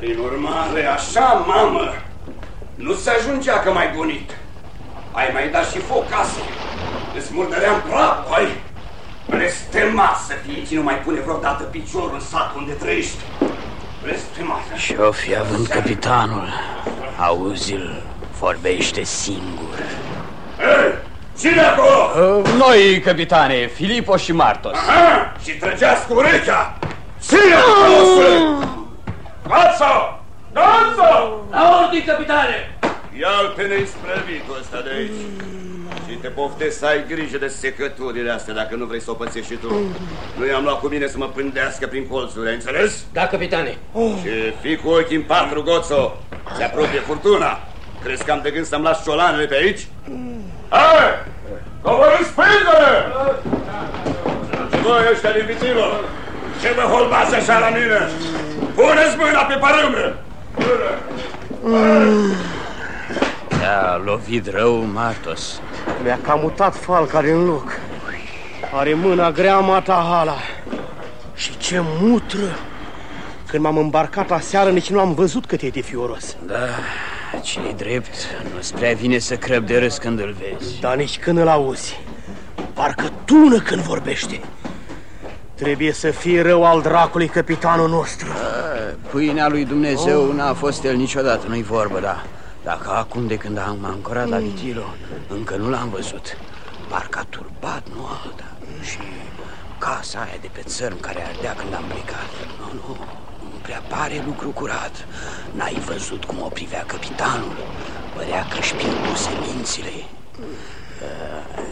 Prin urmare, așa, mamă, nu se ajungea că mai bunit. Ai mai dat și foc casă. Îți murdăream praf, ai. Blestemat să fie cine nu mai pune vreodată piciorul în sat unde trăiești. Blestemat. Și-o fi având capitanul. Auzi-l, vorbește singur. Ei, cine acolo? Uh, noi, capitane, Filipo și Martos. Aha, și trăgeați cu urechea. Cine acolo? Dați-o! Dați-o! La ordine, capitane! Ia-l pe neisprăvitul ăsta de aici. Și te poftesc să ai grijă de secăturile astea dacă nu vrei să o pățești și tu. Nu i-am luat cu mine să mă pândească prin colțuri, ai înțeles? Da, capitane. Și fii cu ochii în patru, Goțo. Se apropie furtuna. Crezi că am de gând să-mi las ciolanele pe aici? Hai! Coborâți pândele! Și voi ăștia din vițilă, ce vă holbați așa la mine? Puneți mâna pe părâme! Te-a lovit rău, Martos. Mi-a camutat falca din loc. Are mâna grea matahala. Și ce mutră! Când m-am îmbarcat aseară, nici nu am văzut cât e de fioros. Da, cine drept, nu-ți prea vine să crăb de râs când îl vezi. Dar nici când îl auzi. Parcă tună când vorbește. Trebuie să fie rău al dracului capitanul nostru. Da, pâinea lui Dumnezeu oh. n-a fost el niciodată, nu-i vorbă, da. Dacă acum de când am ancorat la Vitilo, încă nu l-am văzut. Parcă a turbat, nu alta. Și casa aia de pe țărm care ardea când am plecat. Nu, nu, nu prea pare lucru curat. N-ai văzut cum o privea capitanul? Părea că-și pierduse mințile.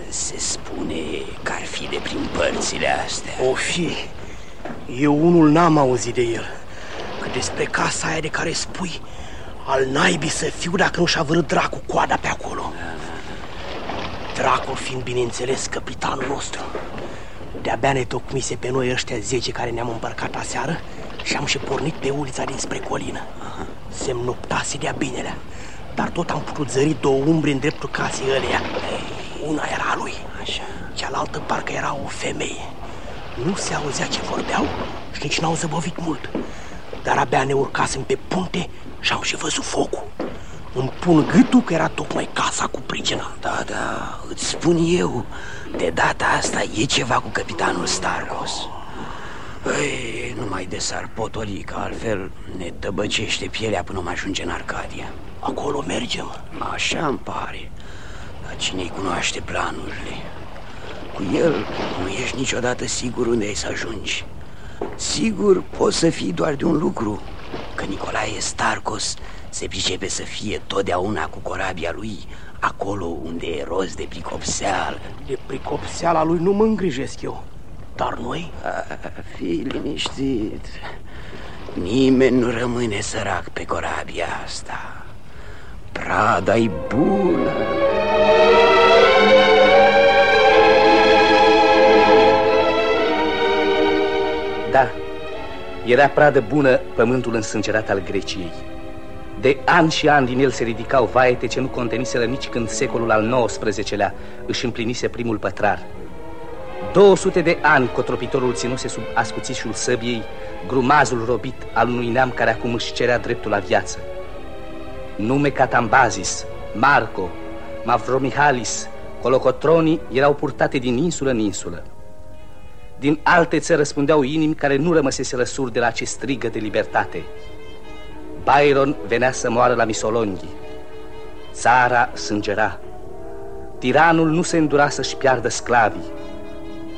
Se spune că ar fi de prin părțile astea. O fi. Eu unul n-am auzit de el. Că despre casa aia de care spui, al naibii să fiu dacă nu și-a vărât dracu coada pe acolo. Dracul fiind, bineînțeles, capitanul nostru. De-abia ne tocmise pe noi ăștia zece care ne-am împărcat aseară și am și pornit pe ulița dinspre colină. Se noptase de-a binelea, dar tot am putut zări două umbre în dreptul casei ăleia. Una era a lui, Așa. cealaltă parcă era o femeie. Nu se auzea ce vorbeau și nici n-au zăbovit mult. Dar abia ne urcasem pe punte și am și văzut focul. Îmi pun gâtul că era tocmai casa cu pricina. Da, da, îți spun eu, de data asta e ceva cu capitanul Starkos. Ei, numai de s-ar potoli, că altfel ne tăbăcește pielea până mă ajunge în Arcadia. Acolo mergem. Așa îmi pare, dar cine-i cunoaște planurile? Cu el nu ești niciodată sigur unde ai să ajungi. Sigur poți să fii doar de un lucru, că Nicolae Starkos se pricepe să fie totdeauna cu corabia lui acolo unde e rost de pricopseală. De pricopseala lui nu mă îngrijesc eu. Dar noi? Fii liniștit. Nimeni nu rămâne sărac pe corabia asta. Prada-i bună. Da, era pradă bună pământul însângerat al Greciei. De ani și ani din el se ridicau vaete ce nu conteniseră nici când secolul al XIX-lea își împlinise primul pătrar. 200 de ani cotropitorul ținuse sub ascuțișul săbiei grumazul robit al unui neam care acum își cerea dreptul la viață. Nume Catambazis, Marco, Mavromihalis, Colocotroni erau purtate din insulă în insulă. Din alte țări răspundeau inimi care nu rămăseseră surd de la ce strigă de libertate. Byron venea să moară la Misolonghi. Țara sângera. Tiranul nu se îndura să-și piardă sclavii.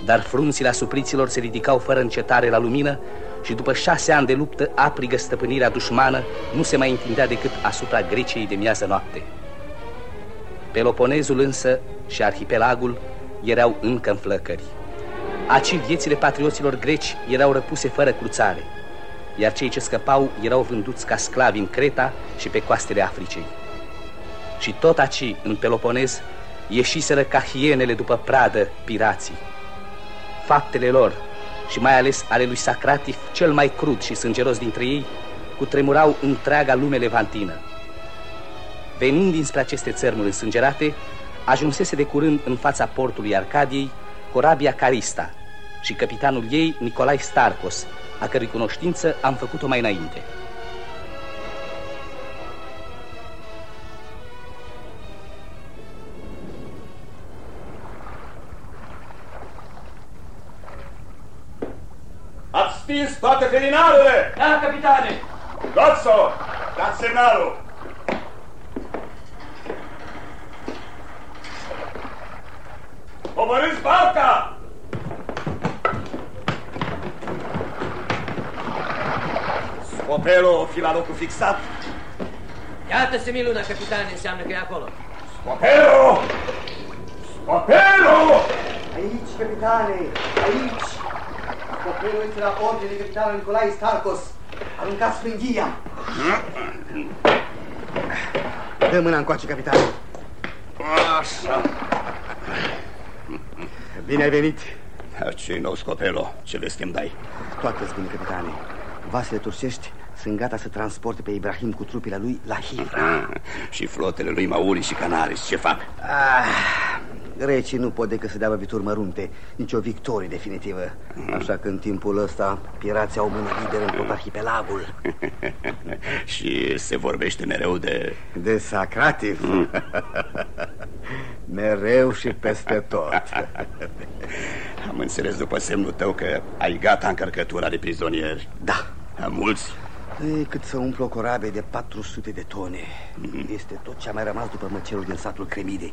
Dar frunțile asupriților se ridicau fără încetare la lumină și după șase ani de luptă aprigă stăpânirea dușmană nu se mai întindea decât asupra Greciei de miază noapte. Peloponezul însă și arhipelagul erau încă în flăcări. Aci viețile patrioților greci erau răpuse fără cruțare, iar cei ce scăpau erau vânduți ca sclavi în Creta și pe coastele Africei. Și tot aci, în Peloponez, ieșiseră ca hienele după pradă pirații. Faptele lor, și mai ales ale lui Sacratif, cel mai crud și sângeros dintre ei, cutremurau întreaga lume levantină. Venind dinspre aceste țărmuri însângerate, ajunsese de curând în fața portului Arcadiei corabia Carista și capitanul ei, Nicolai Starcos, a cărui cunoștință am făcut-o mai înainte. Ați stins toate felinarele! Da, capitane! Gotso! Dați semnalul! Omorâți barca! Scopelul, fi la locul fixat. Iată semiluna, capitane, înseamnă că e acolo. Scopelul! Scopelul! Aici, capitane, aici! Copilul este la ordine capitanul Nicolae Starcos. Aruncați sprânghia. Dă mâna încoace, capitane. Așa. Bine ai venit. ce nou, Scopelo? Ce vesti îmi dai? Toate bine, capitane. Vasele turcești sunt gata să transporte pe Ibrahim cu trupile lui la Hivra. Ah, și flotele lui Mauri și Canaris ce fac? Ah, Grecii nu pot decât să dea lovituri mărunte, nici o victorie definitivă. Așa că în timpul ăsta pirații au mână liberă în tot arhipelagul. și se vorbește mereu de... De Sacrativ. mereu și peste tot. Am înțeles după semnul tău că ai gata încărcătura de prizonieri. Da. Mulți? E, cât să umplu o corabie de 400 de tone. Mm -hmm. Este tot ce a mai rămas după măcelul din satul Cremide.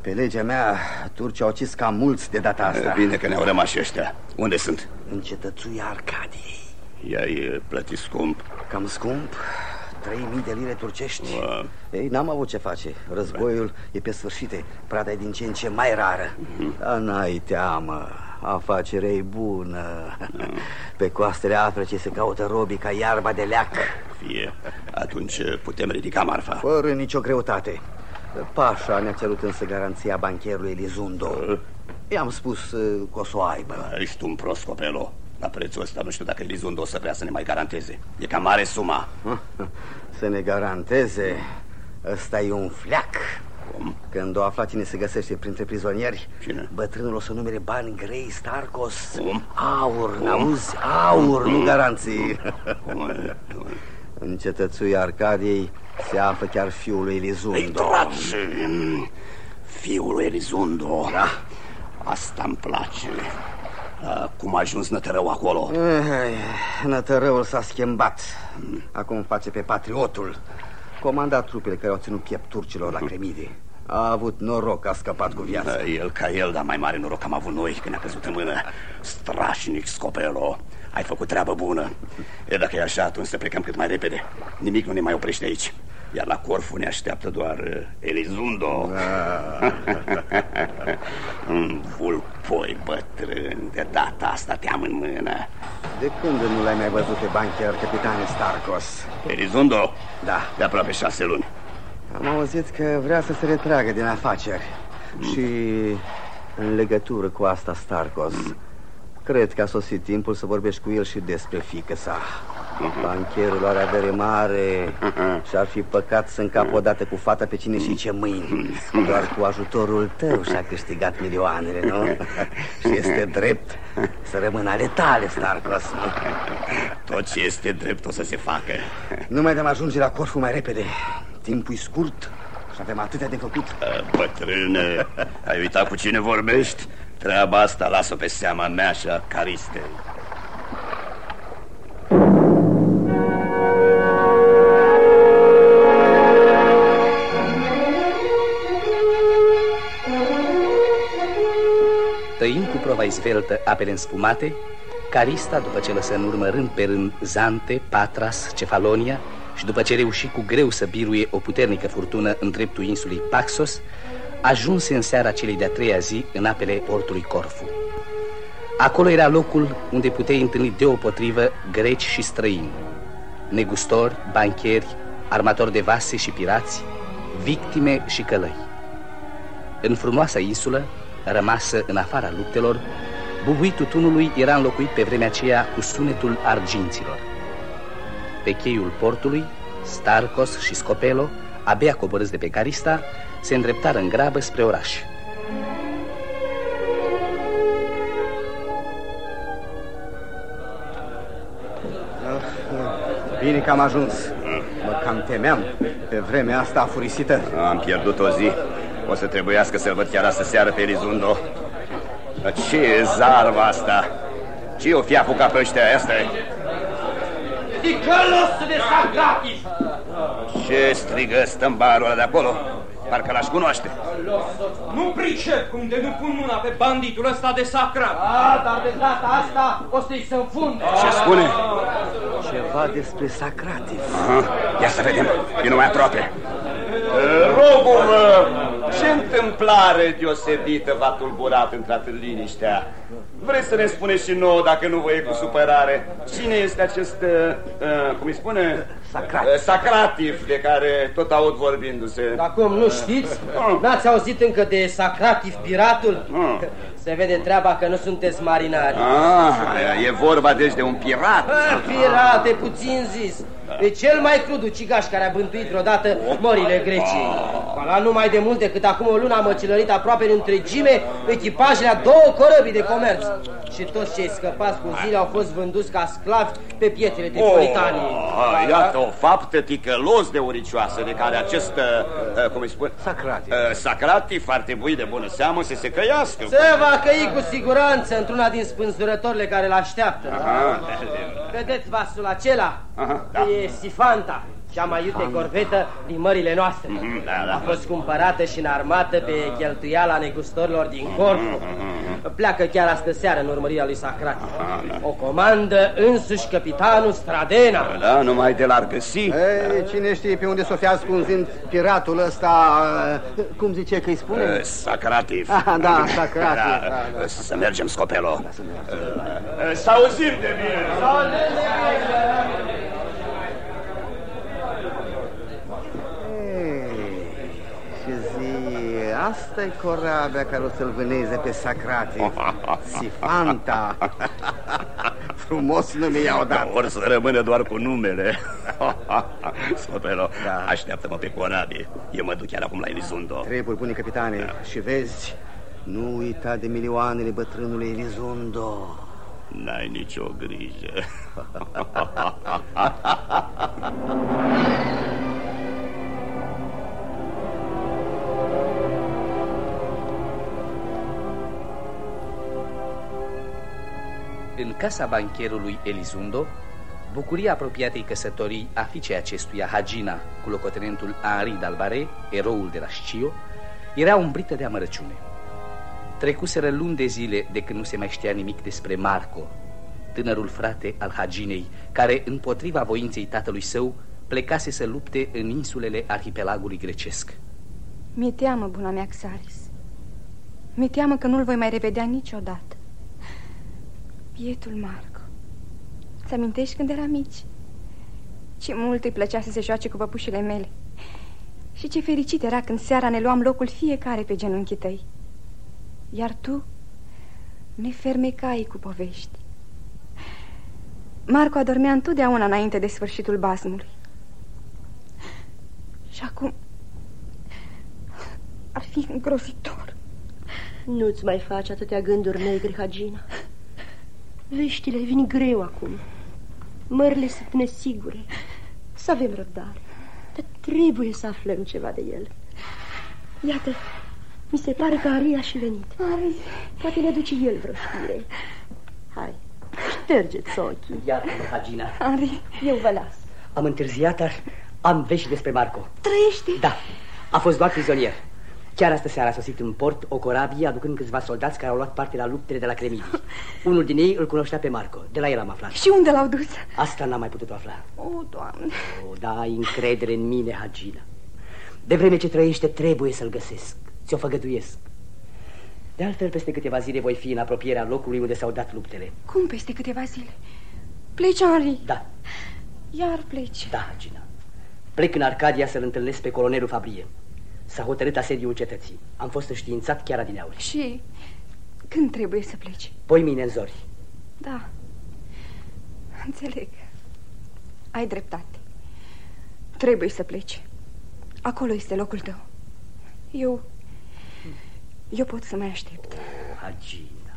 Pe legea mea, turcii au ucis cam mulți de data asta. Bine că ne-au rămas și ăștia. Unde sunt? În cetățuia Arcadiei. I-ai plătit scump? Cam scump. 3.000 de lire turcești. Wow. Ei, n-am avut ce face. Războiul e pe sfârșite. Prada e din ce în ce mai rară. Mm-hmm. Dar n-ai teamă. Afacerea e bună. Mm. Pe coastele Africii se caută robii ca iarba de leac. Fie. Atunci putem ridica marfa. Fără nicio greutate. Pașa ne-a cerut însă garanția bancherului Elizundo. I-am spus uh, că o să o aibă. Ești un prost, copelo. La prețul ăsta nu știu dacă Elizundo o să vrea să ne mai garanteze. E cam mare suma. Să ne garanteze? Ăsta e un fleac. Cum? Când o afla cine se găsește printre prizonieri, Cine? bătrânul o să numere bani grei Starcos. Cum? Aur, n-auzi? Aur, nu garanții. Cum? În cetățuia Arcadiei se află chiar fiul lui Elizundo. Ei, dragi, fiul lui Elizundo. Da. Asta îmi place. Cum a ajuns Nătărău acolo? Nătărăul s-a schimbat. Acum face pe patriotul. Comanda trupele care au ținut piept turcilor la Cremide. A avut noroc că a scăpat cu viața. El ca el, dar mai mare noroc am avut noi când a căzut în mână. Strașnic, Scopelo. Ai făcut treabă bună. E dacă e așa, atunci să plecăm cât mai repede. Nimic nu ne mai oprește aici. Iar la Corfu ne așteaptă doar uh, Elizundo. Da. Un vulpoi bătrân. De data asta te-am în mână. De când nu l-ai mai văzut pe bancher, capitane Starcos? Elizundo? Da. De aproape șase luni. Am auzit că vrea să se retragă din afaceri. Mm. Și în legătură cu asta, Starcos, mm. cred că a sosit timpul să vorbești cu el și despre fică sa. Bancherul are avere mare și ar fi păcat să încap odată cu fata pe cine și ce mâini. Doar cu ajutorul tău și-a câștigat milioanele, nu? și este drept să rămână ale tale, Starcos. Tot ce este drept o să se facă. Nu mai dăm ajunge la Corfu mai repede. Timpul e scurt și avem atâtea de făcut. Bătrâne, ai uitat cu cine vorbești? Treaba asta las-o pe seama mea și a Caristei. Tăind cu prova izveltă apele înspumate, Carista, după ce lăsă în urmă rând pe rând Zante, Patras, Cefalonia și după ce reuși cu greu să biruie o puternică furtună în dreptul insulei Paxos, ajunse în seara celei de-a treia zi în apele portului Corfu. Acolo era locul unde puteai întâlni deopotrivă greci și străini, negustori, bancheri, armatori de vase și pirați, victime și călăi. În frumoasa insulă, rămasă în afara luptelor, bubuitul tunului era înlocuit pe vremea aceea cu sunetul arginților. Pe cheiul portului, Starcos și Scopelo, abia coborâți de pe Carista, se îndreptară în grabă spre oraș. Bine că am ajuns. Mă cam temeam pe vremea asta afurisită. Am pierdut o zi. O să trebuiască să-l văd chiar astă seară pe Elizundo. Dar ce e zarva asta? Ce o fi apucat pe ăștia? Asta e. Ticălos de Socrates! Ce strigă stâmbarul ăla de acolo? Parcă l-aș cunoaște. Nu pricep cum de nu pun mâna pe banditul ăsta de sacrat. A, dar de data asta o să-i se înfunde. Ce spune? Ceva despre Sacratis. Aha. Ia să vedem. Vino mai aproape. Rogul, ce întâmplare deosebită v-a tulburat intrat în liniștea? Vreți să ne spuneți și nouă, dacă nu vă e cu supărare, cine este acest, uh, cum îi spune? Sacrativ. Uh, Sacrativ, de care tot aud vorbindu-se. Acum nu știți? N-ați auzit încă de Sacrativ piratul? Mm. Se vede treaba că nu sunteți marinari. Ah, e vorba deci de un pirat. Ah, pirate, puțin zis. E cel mai crud ucigaș care a bântuit vreodată mările Greciei. La numai de mult decât acum o lună a măcelărit aproape în întregime echipajele a două corăbii de comerț. Și toți cei scăpați cu zile au fost vânduți ca sclavi pe pietrele Tripolitaniei. Oh, iată o faptă ticălos de uricioasă de care acest, uh, cum îi spune? Sacrativ. Uh, Sacrativ ar trebui de bună seamă să se căiască. Se va căi cu siguranță într-una din spânzurătorile care l-așteaptă. Aha. Vedeți vasul acela? Aha, da. E Sifanta, cea mai iute corvetă din mările noastre. Mhm, da, da. A fost cumpărată și înarmată pe cheltuiala negustorilor din Corfu. Pleacă chiar astă seară în urmărirea lui Sacrati. O comandă însuși capitanul Stradena. Da, numai de l-ar găsi. Ei, cine știe pe unde s-o fi ascunzind piratul ăsta, uh, cum zice că îi spune? Uh, Sacrativ. Ah, da, Sacrativ, Da, da, da. Să mergem, Scopelo. Uh, Să auzim de bine. Ei, Și zi, asta e corabia care o să-l vâneze pe Sacrativ. Sifanta. Frumos nume i-au dat. Or să rămână doar cu numele. Scopelo, da. așteaptă-mă pe corabie. Eu mă duc chiar acum la Elizundo. Treburi bune, capitane. Și vezi, nu uita de milioanele bătrânului Elizondo. N-ai nicio grijă. În casa bancherului Elizundo, bucuria apropiatei căsătorii a fiicei acestuia, Hagina, cu locotenentul Henri d'Albare, eroul de la Scio, era umbrită de amărăciune. Trecuseră luni de zile de când nu se mai știa nimic despre Marco, tânărul frate al Haginei, care, împotriva voinței tatălui său, plecase să lupte în insulele arhipelagului grecesc. Mi-e teamă, buna mea, Xaris. Mi-e teamă că nu-l voi mai revedea niciodată. Bietul Marco. Ți amintești când eram mici? Ce mult îi plăcea să se joace cu păpușile mele. Și ce fericit era când seara ne luam locul fiecare pe genunchii tăi. Iar tu ne fermecai cu povești. Marco adormea întotdeauna înainte de sfârșitul basmului. Și acum ar fi îngrozitor. Nu-ți mai faci atâtea gânduri negre, Hagina. Veștile vin greu acum. Mările sunt nesigure. Să avem răbdare. Dar trebuie să aflăm ceva de el. Iată, mi se pare că Ari a și venit. Ari. Poate ne duce el vreo știre. Hai, ștergeți ochii. Iată-mă, Hagina. Ari. Eu vă las. Am întârziat, dar am vești despre Marco. Trăiește? Da, a fost luat prizonier. Chiar astă seară a sosit în port o corabie aducând câțiva soldați care au luat parte la luptele de la Cremidii. Unul din ei îl cunoștea pe Marco. De la el am aflat. Și unde l-au dus? Asta n-am mai putut afla. O, Doamne. O, da, ai încredere în mine, Hagina. De vreme ce trăiește, trebuie să-l găsesc. Ți-o făgăduiesc. De altfel, peste câteva zile voi fi în apropierea locului unde s-au dat luptele. Cum peste câteva zile? Pleci, Henri? Da, Iar pleci. da, Hagina. Plec în Arcadia să-l întâlnesc pe colonelul Fabrie. S-a hotărât asediul cetății. Am fost înștiințat chiar adineauri. Și când trebuie să pleci? Poi mine în zori. Da, înțeleg. Ai dreptate. Trebuie să pleci. Acolo este locul tău. Eu... Eu pot să mai aștept. O, Hagina,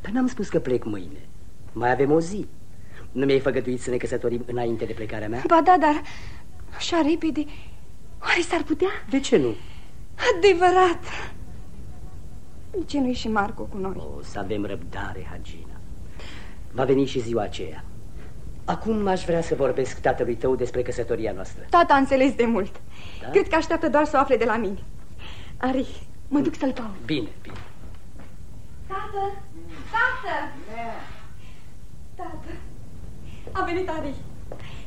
dar n-am spus că plec mâine. Mai avem o zi. Nu mi-ai făgăduit să ne căsătorim înainte de plecarea mea? Ba da, dar așa repede... Oare s-ar putea? De ce nu? Adevărat! De ce nu-i și Marco cu noi? O, să avem răbdare, Hagina. Va veni și ziua aceea. Acum aș vrea să vorbesc tatălui tău despre căsătoria noastră. Tata a înțeles de mult. Da? Cred că așteaptă doar să o afle de la mine. Ari, mă duc să-l caut. Bine, bine. Tată! Tată! Tată! A venit Ari.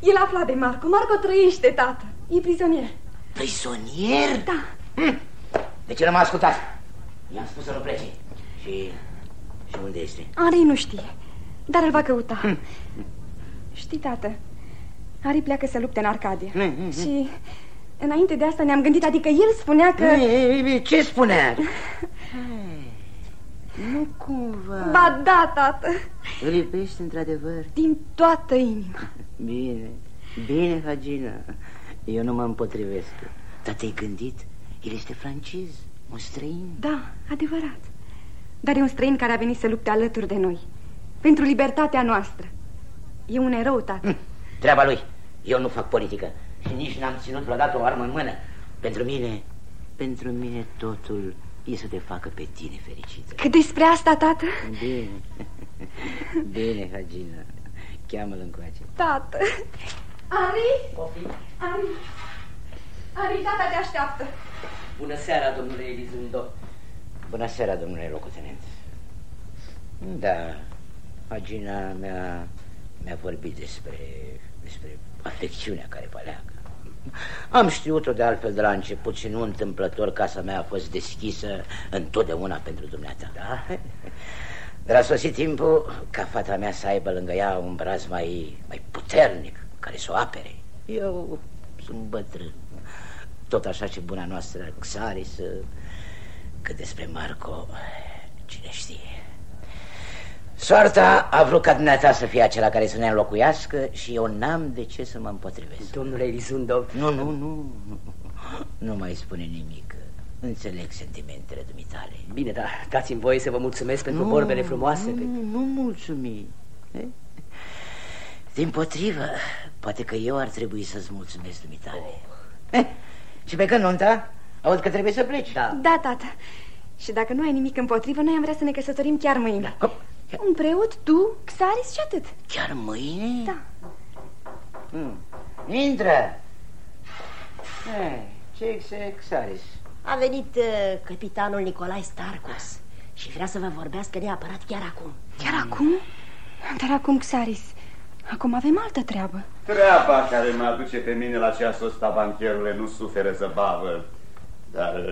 El a aflat de Marco. Marco trăiește, tată. E prizonier. Prizonier? Da. Hm. De ce nu m-a ascultat? I-am spus să nu plece. Și... și unde este? Ari nu știe, dar îl va căuta. Hm. Știi, tată, Ari pleacă să lupte în Arcadia. Hm, Și înainte de asta ne-am gândit, adică el spunea că... Ce spunea? Nu cumva... Ba da, tată. Îl iubești într-adevăr? Din toată inima. Bine, bine, Hagina. Eu nu mă împotrivesc. Dar te-ai gândit? El este francez, un străin. Da, adevărat. Dar e un străin care a venit să lupte alături de noi. Pentru libertatea noastră. E un erou, tată. Hm, treaba lui. Eu nu fac politică și nici n-am ținut vreodată o armă în mână. Pentru mine, pentru mine totul e să te facă pe tine fericită. Cât despre asta, tată? Bine, bine, Hagina. Cheamă-l încoace. Tată. Ari? Cofi? Ari. Ari, tata te așteaptă. Bună seara, domnule Elizundo. Bună seara, domnule locotenent. Da, Agina mea mi-a vorbit despre, despre afecțiunea care păleacă. Am știut-o de altfel de la început și nu întâmplător casa mea a fost deschisă întotdeauna pentru dumneata. Da? Dar a sosit timpul ca fata mea să aibă lângă ea un braz mai, mai puternic care să o apere. Eu sunt bătrân. Tot așa ce buna noastră Xaris, cât despre Marco, cine știe. Soarta a vrut ca dumneata să fie acela care să ne înlocuiască și eu n-am de ce să mă împotrivesc. Domnule Elizundo... Nu, nu, nu, nu, nu mai spune nimic. Înțeleg sentimentele dumitale. Bine, dar dați-mi voie să vă mulțumesc pentru nu, vorbele frumoase. Nu, nu mulțumi. Din potrivă, poate că eu ar trebui să-ți mulțumesc dumitale. Oh. Eh, și pe când nunta? Aud că trebuie să pleci. Da. Da, tată. Și dacă nu ai nimic împotrivă, noi am vrea să ne căsătorim chiar mâine. Da. Un preot, tu, Xaris și atât. Chiar mâine? Da. Hmm. Intră. Eh, ce Xaris? A venit uh, capitanul Nicolae Starcos și vrea să vă vorbească neapărat chiar acum. Chiar hmm. acum? Dar acum, Xaris, acum avem altă treabă. Treaba care mă aduce pe mine la ceasul ăsta, bancherule, nu suferă zăbavă. Dar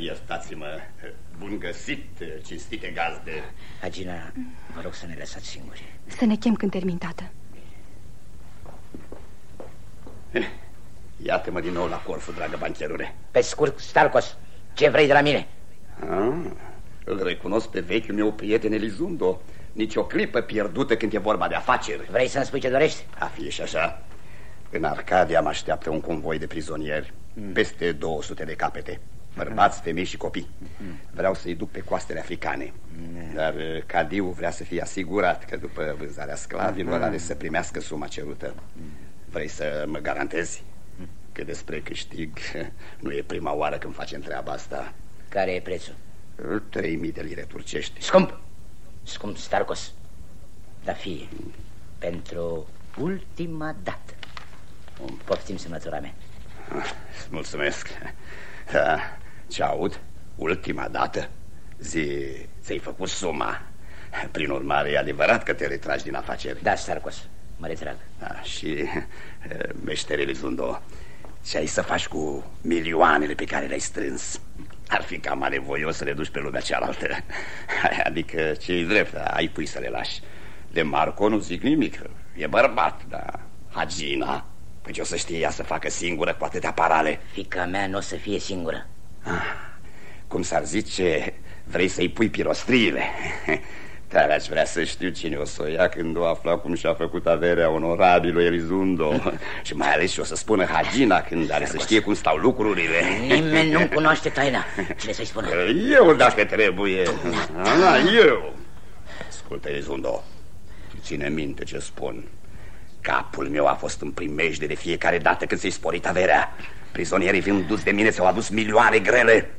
iertați-mă, bun găsit, cinstite gazde. Agina, vă rog să ne lăsați singuri. Să ne chem când termin, tată. Iată-mă din nou la Corfu, dragă bancherule. Pe scurt, Starcos, ce vrei de la mine? Ah, îl recunosc pe vechiul meu prieten Elizundo. Nici o clipă pierdută când e vorba de afaceri. Vrei să-mi spui ce dorești? A fi și așa. În Arcadia mă așteaptă un convoi de prizonieri. Mm. Peste 200 de capete. Bărbați, femei și copii. Mm. Vreau să-i duc pe coastele africane. Mm. Dar uh, Cadiu vrea să fie asigurat că după vânzarea sclavilor mm. are să primească suma cerută. Vrei să mă garantezi? Că despre câștig nu e prima oară când facem treaba asta. Care e prețul? 3000 de lire turcești. Scump! Scump, Starcos. Dar fie, pentru ultima dată. Poftim semnătura mea. Mulțumesc. Da, ce aud? Ultima dată? Zi, ți-ai făcut suma. Prin urmare, e adevărat că te retragi din afaceri. Da, Starcos, mă retrag. Da, și, meșterele Zundo, ce ai să faci cu milioanele pe care le-ai strâns? Ar fi cam voios să le duci pe lumea cealaltă. Adică, ce-i drept, ai pui să le lași. De Marco nu zic nimic, e bărbat, dar Hagina... Păi ce o să știe ea să facă singură cu atâtea parale? Fica mea nu o să fie singură. Ah, cum s-ar zice, vrei să-i pui pirostriile. Dar aș vrea să știu cine o să o ia când o afla cum și-a făcut averea onorabilul Elizundo Și mai ales și o să spună Hagina când are să știe cum stau lucrurile. Nimeni nu cunoaște taina. Cine să-i spună? Eu dacă trebuie. Da, Eu. Ascultă Elizundo Ține minte ce spun. Capul meu a fost în primejde de fiecare dată când s-i sporit averea. Prizonierii fiind dus de mine s-au adus milioane grele.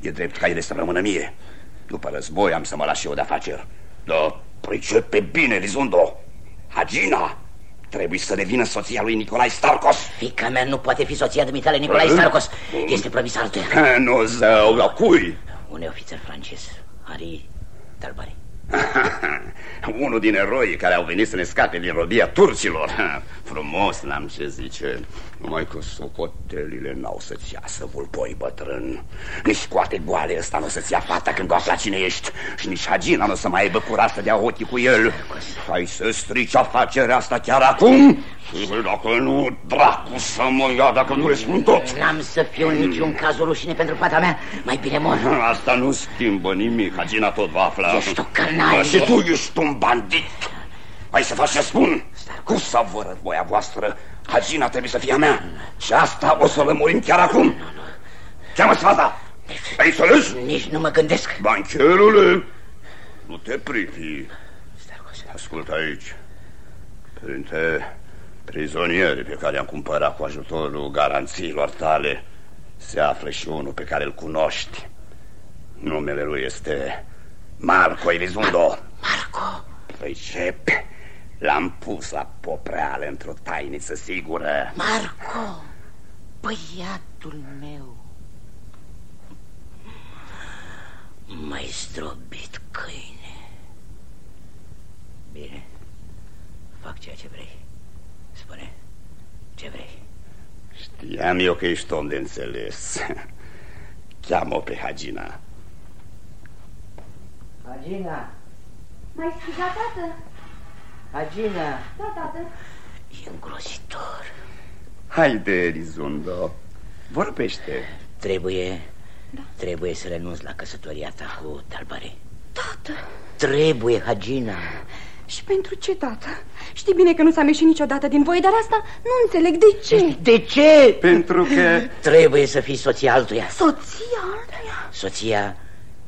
E drept ca ele să rămână mie. După război am să mă las și eu de afaceri da, Pricepe bine, Lizundo. Hagina trebuie să devină soția lui Nicolae Starcos. Fica mea nu poate fi soția dumitale Nicolae Starcos. Este promis altuia. Nu, zău, la cui? Un ofițer francez, Harry Talbari. Unul din eroii care au venit să ne scape din robia turcilor. Frumos l-am ce zice. Numai că socotelile n-au să-ți iasă vulpoi bătrân. Nici coate goale ăsta nu o să-ți ia fata când afla cine ești. Și nici Hagina nu o să mai aibă curaj să dea ochii cu el. Hai să strici afacerea asta chiar acum? Și dacă nu, dracu să mă ia dacă nu le spun tot. N-am să fiu în niciun caz o rușine pentru fata mea. Mai bine mor. Asta nu schimbă nimic. Hagina tot va afla. Ești o canalie. Și tu ești un bandit. Hai să faci ce spun. Cum să vă voia voastră? Hagina trebuie să fie a mea. Și asta o să lămurim chiar acum. Cheamă-ți fata. Ai înțeles? Nici nu mă gândesc. Bancherule, nu te privi. Ascultă aici. Printre prizonierii pe care am cumpărat cu ajutorul garanțiilor tale se află și unul pe care îl cunoști. Numele lui este Marco Elizundo. Marco? Pricep. L-am pus la popreală într-o tainiță sigură. Marco, băiatul meu. Mai zdrobit câine. Bine, fac ceea ce vrei. Spune, ce vrei? Știam eu că ești om de înțeles. Cheamă-o pe Hagina. Hagina. Mai strigat, tată? Hagina. Da, tată. E îngrozitor. Haide, Elizundo, vorbește. Trebuie, da. trebuie să renunț la căsătoria ta cu Talbare. Tată. Trebuie, Hagina. Și pentru ce, tată? Știi bine că nu s-a ieșit niciodată din voi, dar asta nu înțeleg de ce. De ce? Pentru că... Trebuie să fii soția altuia. Soția altuia? Soția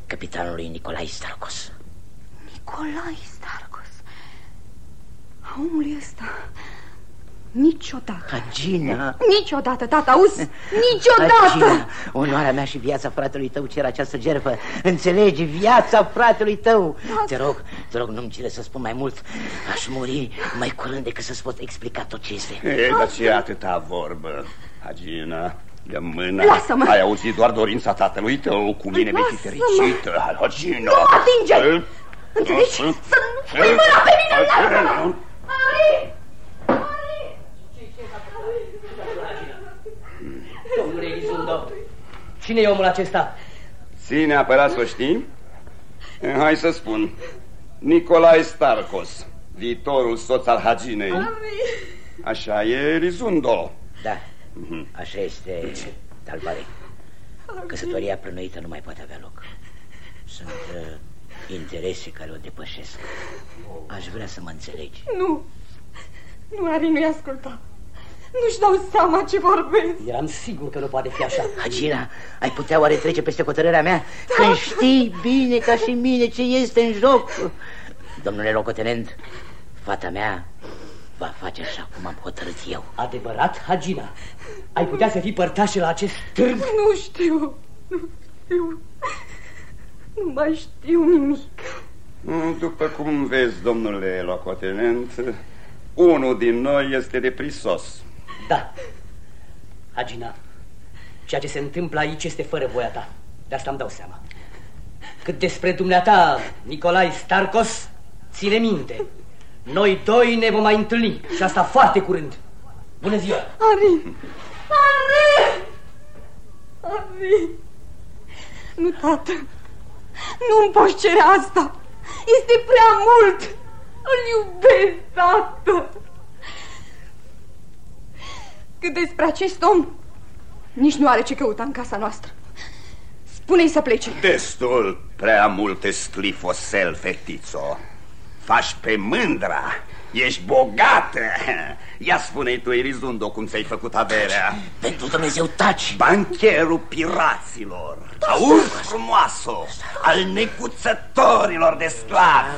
capitanului Nicolae Starcos. Nicolae Starcos? A omului ăsta... Niciodată. Hagina. Niciodată, tata, auzi? Niciodată. Hagina, onoarea mea și viața fratelui tău cer această gerfă. Înțelegi? Viața fratelui tău. Da. Te rog, te rog, nu-mi cere să spun mai mult. Aș muri mai curând decât să-ți pot explica tot ce este. E, dar ce atâta vorbă, Hagina? De mâna. Lasă-mă. Ai auzit doar dorința tatălui tău. Cu mine vei fi fericită, Hagina. Nu mă atinge! Înțelegi? Să nu pui mâna pe mine, lasă-mă! Ari! Domnule Elizundo, cine e omul acesta? Ține apărat să o știi? Hai să spun. Nicolae Starcos, viitorul soț al Haginei. Așa e Rizundo. Da, așa este Talbare. Căsătoria plănuită nu mai poate avea loc. Sunt uh, interese care o depășesc. Aș vrea să mă înțelegi. Nu, nu, Ari, nu-i asculta. Nu-și dau seama ce vorbesc. Eram sigur că nu poate fi așa. Hagina, ai putea oare trece peste hotărârea mea? Când știi bine ca și mine ce este în joc. Domnule locotenent, fata mea va face așa cum am hotărât eu. Adevărat, Hagina? Ai putea să fii părtașă la acest târg? Nu știu, nu știu. Nu mai știu nimic. După cum vezi, domnule locotenent, unul din noi este de prisos. Da. Agina, ceea ce se întâmplă aici este fără voia ta. De asta îmi dau seama. Cât despre dumneata, Nicolae Starcos, ține minte. Noi doi ne vom mai întâlni și asta foarte curând. Bună ziua! Ari! Ari! Ari! Nu, tată. Nu-mi poți cere asta. Este prea mult. Îl iubesc, tată. Cât despre acest om, nici nu are ce căuta în casa noastră. Spune-i să plece. Destul, prea multe sclifosel, fetițo. Faci pe mândra. Ești bogată! Ia spune tu, Elizundo, cum ți-ai făcut averea. Pentru Dumnezeu, taci! Bancherul piraților, auzi frumoasă, al necuțătorilor de sclavi.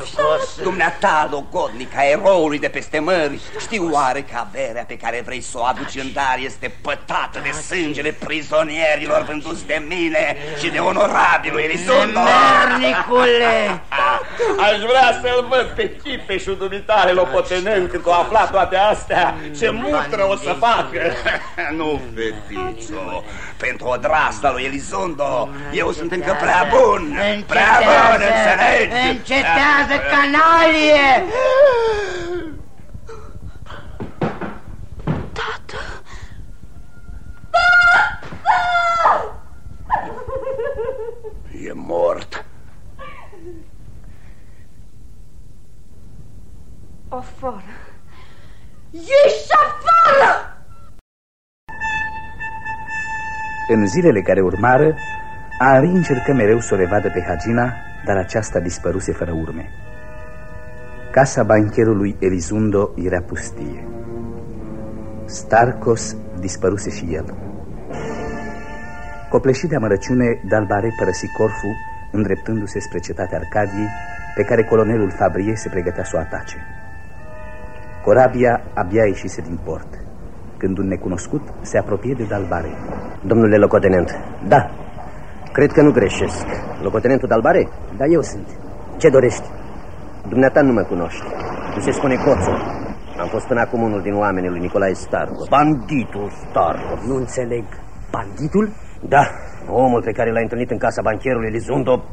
Dumneata, logodnic, a eroului de peste mări, știu oare că averea pe care vrei să o aduci în dar este pătată de sângele prizonierilor vânduți de mine și de onorabilul Elizundo? Nemernicule! Aș vrea să-l văd pe chipeșul dumitare locotenent când o afla toate astea. Ce mutră o să facă! nu, fetițo, pentru o drasta lui Elizondo, eu sunt încă prea bun, prea bun, înțelegi? Încetează, canalie! E mort. Afară! Ieși afară! În zilele care urmară, Ari încercă mereu să o revadă pe Hagina, dar aceasta dispăruse fără urme. Casa bancherului Elizundo era pustie. Starcos dispăruse și el. Copleșit de amărăciune, Dalbare părăsi Corfu, îndreptându-se spre cetatea Arcadiei, pe care colonelul Fabrie se pregătea să o atace. Corabia abia ieșise din port, când un necunoscut se apropie de Dalbare. Domnule locotenent, da, cred că nu greșesc. Locotenentul Dalbare? Da, eu sunt. Ce dorești? Dumneata nu mă cunoști. Tu se spune Coțo. Am fost până acum unul din oamenii lui Nicolae Starco. Banditul Starco. Nu înțeleg. Banditul? Da, omul pe care l-ai întâlnit în casa bancherului Elizundo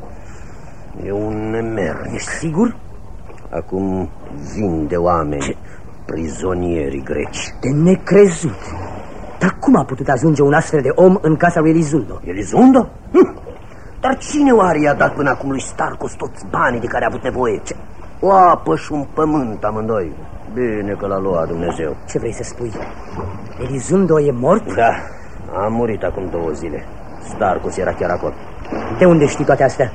e un nemer. Ești sigur? Acum vin de oameni, Ce? Prizonierii greci. De necrezut. Dar cum a putut ajunge un astfel de om în casa lui Elizundo? Elizundo? Hm. Dar cine oare i-a dat până acum lui Starcos toți banii de care a avut nevoie? Ce? O apă și un pământ amândoi. Bine că l-a luat Dumnezeu. Ce vrei să spui? Elizundo e mort? Da, a murit acum două zile. Starcos era chiar acolo. De unde știi toate astea?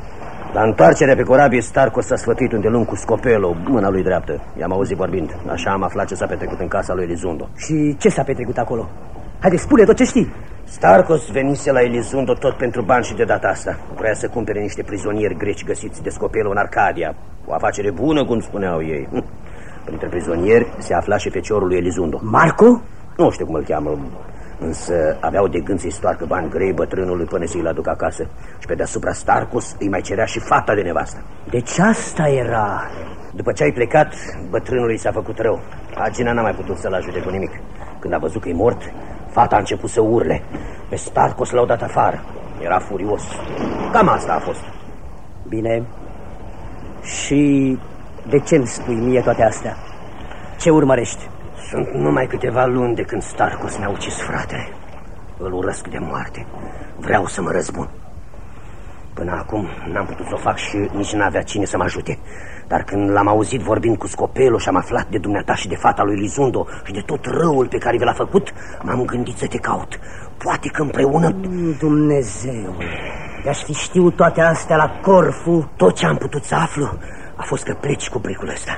La întoarcerea pe corabie, Starcos s-a sfătuit unde cu Scopelo, mâna lui dreaptă. I-am auzit vorbind. Așa am aflat ce s-a petrecut în casa lui Elizundo. Și ce s-a petrecut acolo? Haide, spune tot ce știi. Starcos venise la Elizundo tot pentru bani și de data asta. Vrea să cumpere niște prizonieri greci găsiți de Scopelo în Arcadia. O afacere bună, cum spuneau ei. Hm. Printre prizonieri se afla și feciorul lui Elizundo. Marco? Nu știu cum îl cheamă, însă aveau de gând să-i stoarcă bani grei bătrânului până să-i aducă acasă. Și pe deasupra Starcus îi mai cerea și fata de nevastă. Deci asta era... După ce ai plecat, bătrânului s-a făcut rău. Agina n-a mai putut să-l ajute cu nimic. Când a văzut că e mort, fata a început să urle. Pe Starcus l-au dat afară. Era furios. Cam asta a fost. Bine. Și de ce îmi spui mie toate astea? Ce urmărești? Sunt numai câteva luni de când Starcos mi-a ucis fratele. Îl urăsc de moarte. Vreau să mă răzbun. Până acum n-am putut să o fac și nici n-avea cine să mă ajute. Dar când l-am auzit vorbind cu Scopelo și am aflat de dumneata și de fata lui Lizundo și de tot răul pe care vi l-a făcut, m-am gândit să te caut. Poate că împreună... Dumnezeu, i-aș fi știut toate astea la Corfu. Tot ce am putut să aflu a fost că pleci cu bricul ăsta.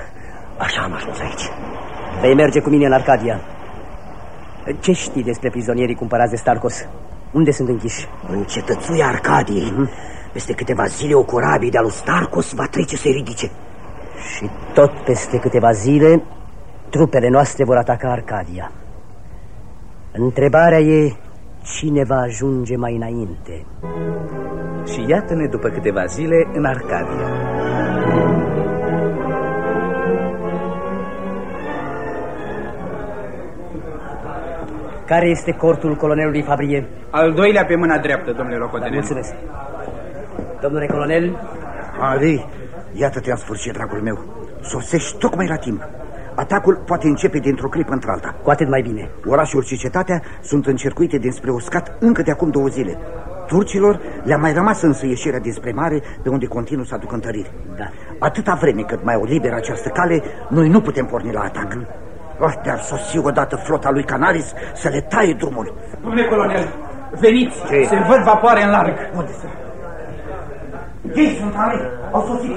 Așa am ajuns aici. Vei merge cu mine în Arcadia. Ce știi despre prizonierii cumpărați de Starcos? Unde sunt închiși? În cetățuia Arcadiei. Mm -hmm. Peste câteva zile o corabie de-a lui Starcos va trece să ridice. Și tot peste câteva zile trupele noastre vor ataca Arcadia. Întrebarea e cine va ajunge mai înainte. Și iată-ne după câteva zile în Arcadia. Care este cortul colonelului Fabrie? Al doilea pe mâna dreaptă, domnule locotenent. Da, mulțumesc. Domnule colonel? Ali, iată te-am sfârșit, dragul meu. Sosești tocmai la timp. Atacul poate începe dintr-o clipă într-alta. Cu atât mai bine. Orașul și cetatea sunt încercuite dinspre uscat încă de acum două zile. Turcilor le-a mai rămas însă ieșirea dinspre mare, de unde continuă să aducă întăriri. Da. Atâta vreme cât mai o liberă această cale, noi nu putem porni la atac. Mm. Oh, dar sosi odată flota lui Canaris să le taie drumul. Domnule colonel, veniți, Ce? se văd vapoare în larg. Unde sunt? Ei sunt ale, au sosit.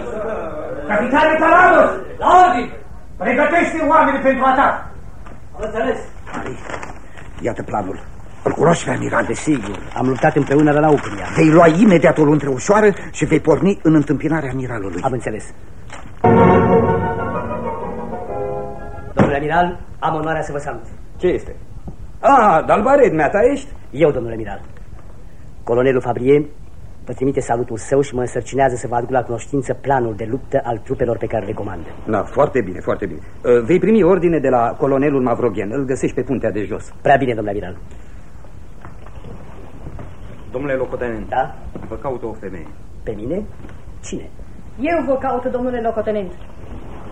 Capitane Calados! La ordine! Pregătește oamenii pentru atac! Am înțeles. Iată planul. Îl cunoști pe amiral? Desigur, am luptat împreună la Naupria. Vei lua imediat o luntre ușoară și vei porni în întâmpinarea amiralului. Am înțeles. Domnule amiral, am onoarea să vă salut. Ce este? Ah, Dalbaret, mea ești? Eu, domnule amiral. Colonelul Fabrie vă trimite salutul său și mă însărcinează să vă aduc la cunoștință planul de luptă al trupelor pe care le comandă. Da, foarte bine, foarte bine. Uh, vei primi ordine de la colonelul Mavroghen. Îl găsești pe puntea de jos. Prea bine, domnule amiral. Domnule locotenent, Da? vă caută o femeie. Pe mine? Cine? Eu vă caut, domnule locotenent.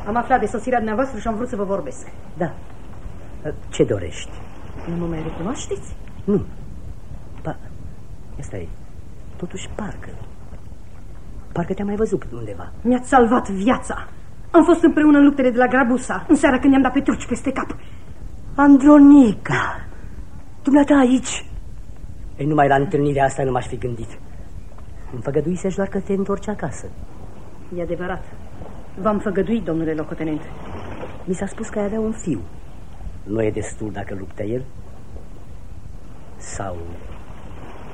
Am aflat de sosirea dumneavoastră și am vrut să vă vorbesc. Da. Ce dorești? Nu mă mai recunoașteți? Nu. Pa... Asta e. Totuși parcă. Parcă te-am mai văzut undeva. Mi-ați salvat viața. Am fost împreună în luptele de la Grabusa, în seara când i-am dat pe turci peste cap. Andronica! Dumneata aici? Ei, numai la întâlnirea asta nu m-aș fi gândit. Îmi făgăduisești doar că te întorci acasă. E adevărat. V-am făgăduit, domnule locotenent. Mi s-a spus că ai avea un fiu. Nu e destul dacă luptă el? Sau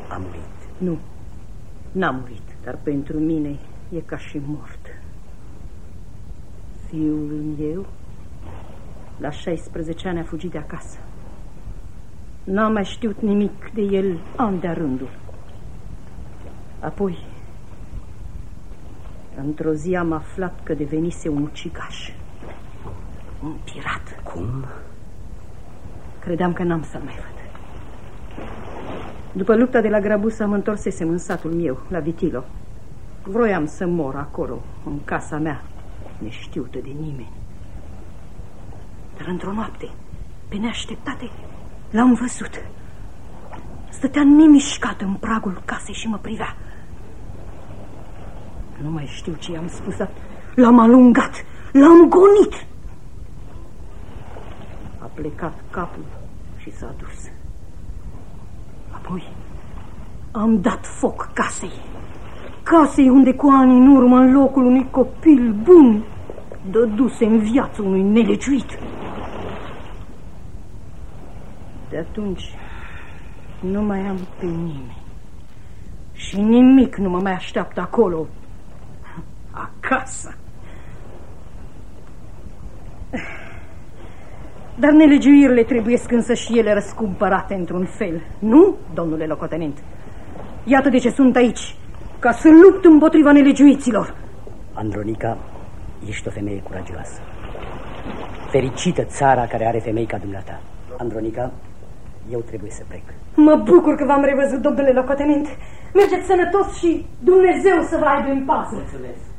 a murit? Nu, n-a murit, dar pentru mine e ca și mort. Fiul meu, la 16 ani, a fugit de acasă. N-am mai știut nimic de el an de rândul. Apoi, într-o zi am aflat că devenise un ucigaș. Un pirat. Cum? Credeam că n-am să-l mai văd. După lupta de la Grabusa mă întorsesem în satul meu, la Vitilo. Vroiam să mor acolo, în casa mea, neștiută de nimeni. Dar într-o noapte, pe neașteptate, l-am văzut. Stătea nemișcat în pragul casei și mă privea. Nu mai știu ce i-am spus, dar l-am alungat, l-am gonit. A plecat capul și s-a dus. Apoi am dat foc casei. Casei unde cu ani în urmă, în locul unui copil bun, dăduse în viață unui nelegiuit. De atunci nu mai am pe nimeni. Și nimic nu mă mai așteaptă acolo. Acasă. Dar nelegiuirile trebuie însă și ele răscumpărate într-un fel. Nu, domnule locotenent? Iată de ce sunt aici, ca să lupt împotriva nelegiuiților. Andronica, ești o femeie curagioasă. Fericită țara care are femei ca dumneata. Andronica, eu trebuie să plec. Mă bucur că v-am revăzut, domnule locotenent. Mergeți sănătos și Dumnezeu să vă aibă în pază. Mulțumesc.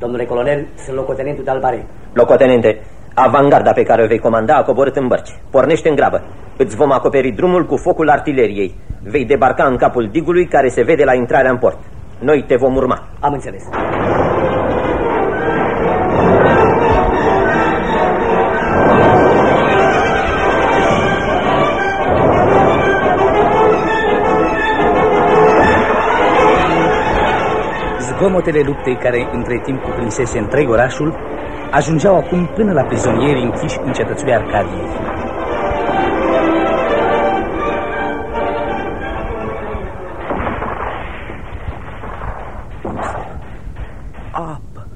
Domnule colonel, sunt locotenentul de Albare. Locotenente, avangarda pe care o vei comanda a coborât în bărci. Pornește în grabă. Îți vom acoperi drumul cu focul artileriei. Vei debarca în capul digului care se vede la intrarea în port. Noi te vom urma. Am înțeles. Zgomotele luptei care între timp cuprinsese întreg orașul ajungeau acum până la prizonierii închiși în cetățurile Arcadiei. Apă.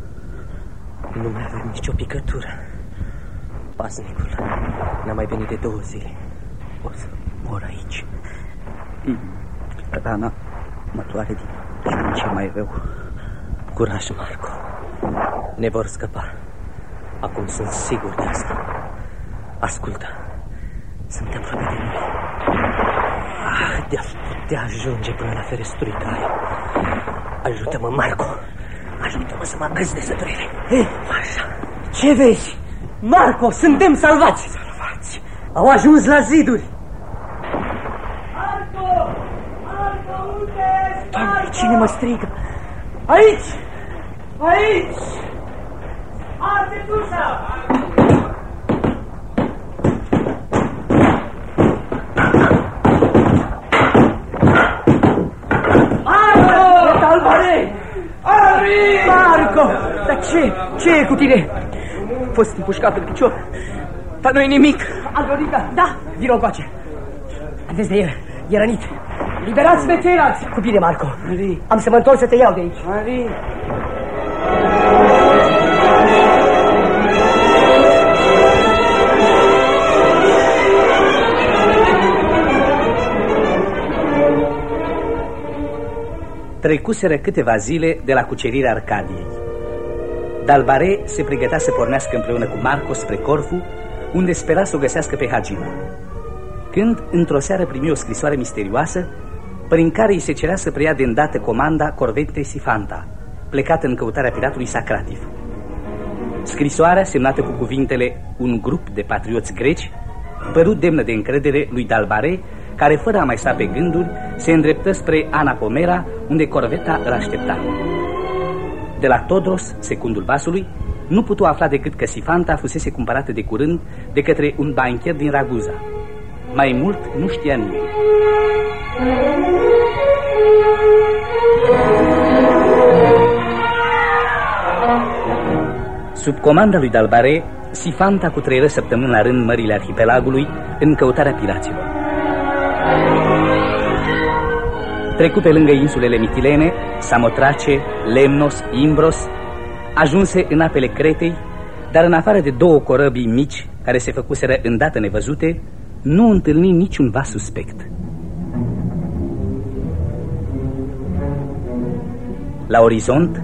Nu mai avem nicio picătură. Pasnicul n-a mai venit de două zile. O să mor aici. Rana mă doare din ce în ce mai rău. Curaj, Marco. Ne vor scăpa. Acum sunt sigur de asta. Ascultă. Suntem aproape de noi. Ah, de a putea ajunge până la ferestruica aia. Ajută-mă, Marco. Ajută-mă să mă agăs de săturire. Hei, așa. Ce vezi? Marco, suntem salvați. Salvați. Au ajuns la ziduri. Doamne, cine mă strigă? Aici! Aici! Arde dușa! Da. Marco! Salvare! Marco! Dar ce? Ce e cu tine? A fost împușcat în picior. Dar nu e nimic. Alorica! Da! Vino încoace. Vedeți de el. E rănit. Liberați pe ceilalți. Cu bine, Marco. Ari. Am să mă întorc să te iau de aici. Ari. Trecuseră câteva zile de la cucerirea Arcadiei. Dalbare se pregătea să pornească împreună cu Marco spre Corfu, unde spera să o găsească pe Hagina. Când, într-o seară, primi o scrisoare misterioasă, prin care îi se cerea să preia de îndată comanda corvetei Sifanta, plecată în căutarea piratului Sacrativ. Scrisoarea, semnată cu cuvintele un grup de patrioți greci, părut demnă de încredere lui Dalbare, care, fără a mai sta pe gânduri, se îndreptă spre Anapomera, unde corveta îl aștepta. De la Todros, secundul vasului, nu putu afla decât că Sifanta fusese cumpărată de curând de către un bancher din Raguza. Mai mult nu știa nimeni. Sub comanda lui Dalbare, Sifanta cutreieră săptămâni la rând mările arhipelagului în căutarea piraților. Trecu pe lângă insulele Mitilene, Samotrace, Lemnos, Imbros, ajunse în apele Cretei, dar în afară de două corăbii mici care se făcuseră îndată nevăzute, nu întâlni niciun vas suspect. La orizont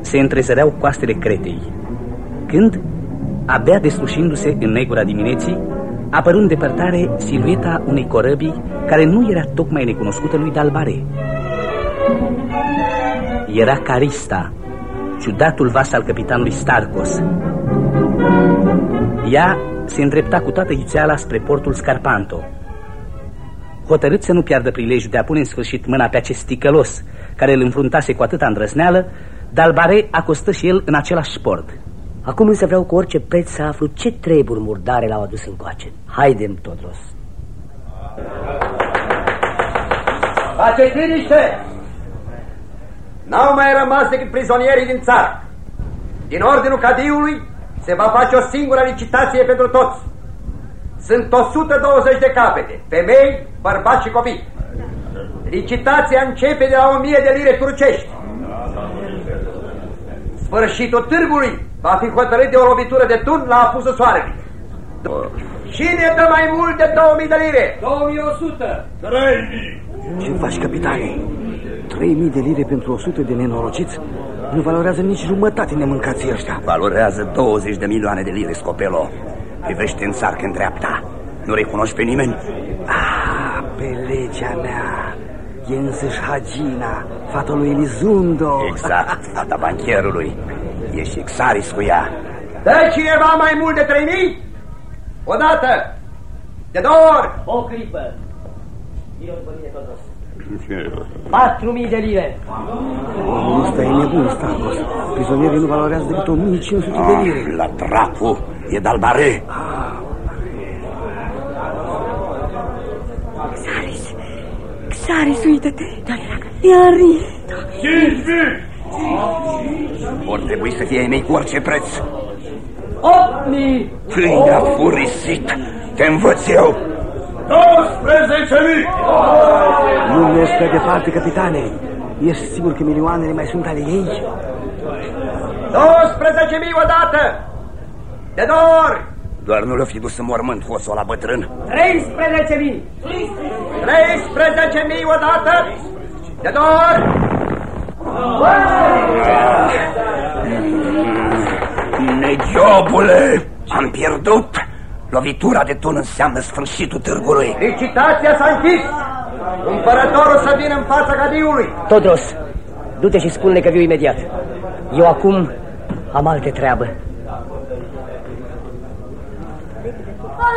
se întrezăreau coastele Cretei, când, abia deslușindu-se în negura dimineții, apăru în depărtare silueta unei corăbii care nu era tocmai necunoscută lui Dalbare. Era Carista, ciudatul vas al capitanului Starcos. Ea se îndrepta cu toată iuțeala spre portul Scarpanto. Hotărât să nu piardă prilejul de a pune în sfârșit mâna pe acest ticălos care îl înfruntase cu atâta îndrăzneală, Dalbare acostă și el în același port. Acum însă vreau cu orice preț să aflu ce treburi murdare l-au adus încoace. Haidem, Todros. Faceți liniște! N-au mai rămas decât prizonierii din țară. Din ordinul cadiului se va face o singură licitație pentru toți. Sunt 120 de capete, femei, bărbați și copii. Licitația începe de la 1000 de lire turcești. Sfârșitul târgului va fi hotărât de o lovitură de tun la apusul soarelui. Cine dă mai mult de 2000 de lire? 2100. 3000. Ce faci, capitane? 3000 de lire pentru 100 de nenorociți? Nu valorează nici jumătate nemâncații ăștia. Valorează 20 de milioane de lire, Scopelo. Privește în sarcă în dreapta. Nu recunoști pe nimeni? Ah, pe legea mea. E însăși Hagina, fata lui Elizundo. Exact, fata bancherului. E și Xaris cu ea. Dă cineva mai mult de 3000? Odată! De două ori! O clipă. Vino după mine, Todros. 4.000 de lire. Ăsta e nebun, Starcos. Prizonierii nu valorează decât 1500 de lire. Ah, la dracu, e dalbare. Xaris, Xaris, uită-te. E Ari. Cinci mii! Vor trebui să fie ai mei cu orice preț. 8.000. Câine furisit, te învăț eu. 12 mii! Nu mergi pe departe, capitane. Ești sigur că milioanele mai sunt ale ei? 12.000 odată! De două ori! Doar nu l-o fi dus în mormânt hoțul la bătrân. 13.000. 13.000 odată! De două ori! Negiobule, am pierdut. Lovitura de tun înseamnă sfârșitul târgului. Licitația s-a închis! Împărătorul să vină în fața cadiului! Todros, du-te și spune că viu imediat. Eu acum am alte treabă.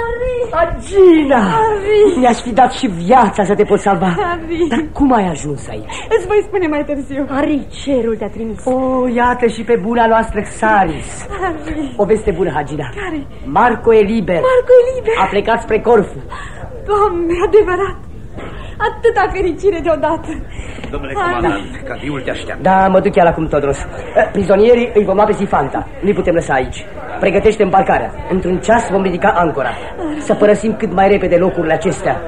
Ari! Agina! Ari! Mi-aș fi dat și viața să te pot salva. Ari! Dar cum ai ajuns aici? Îți voi spune mai târziu. Ari, cerul te-a trimis. Oh, iată și pe buna noastră Xaris. Ari! O veste bună, Hagina. Care? Marco e liber. Marco e liber. A plecat spre Corfu. Doamne, adevărat. Atâta fericire deodată! Domnule Ana. comandant, cadiul te așteaptă. Da, mă duc chiar acum, Todros. Eh, Prizonierii îi vom lua pe Sifanta. Nu-i putem lăsa aici. Pregătește îmbarcarea. Într-un ceas vom ridica ancora. Să părăsim cât mai repede locurile acestea.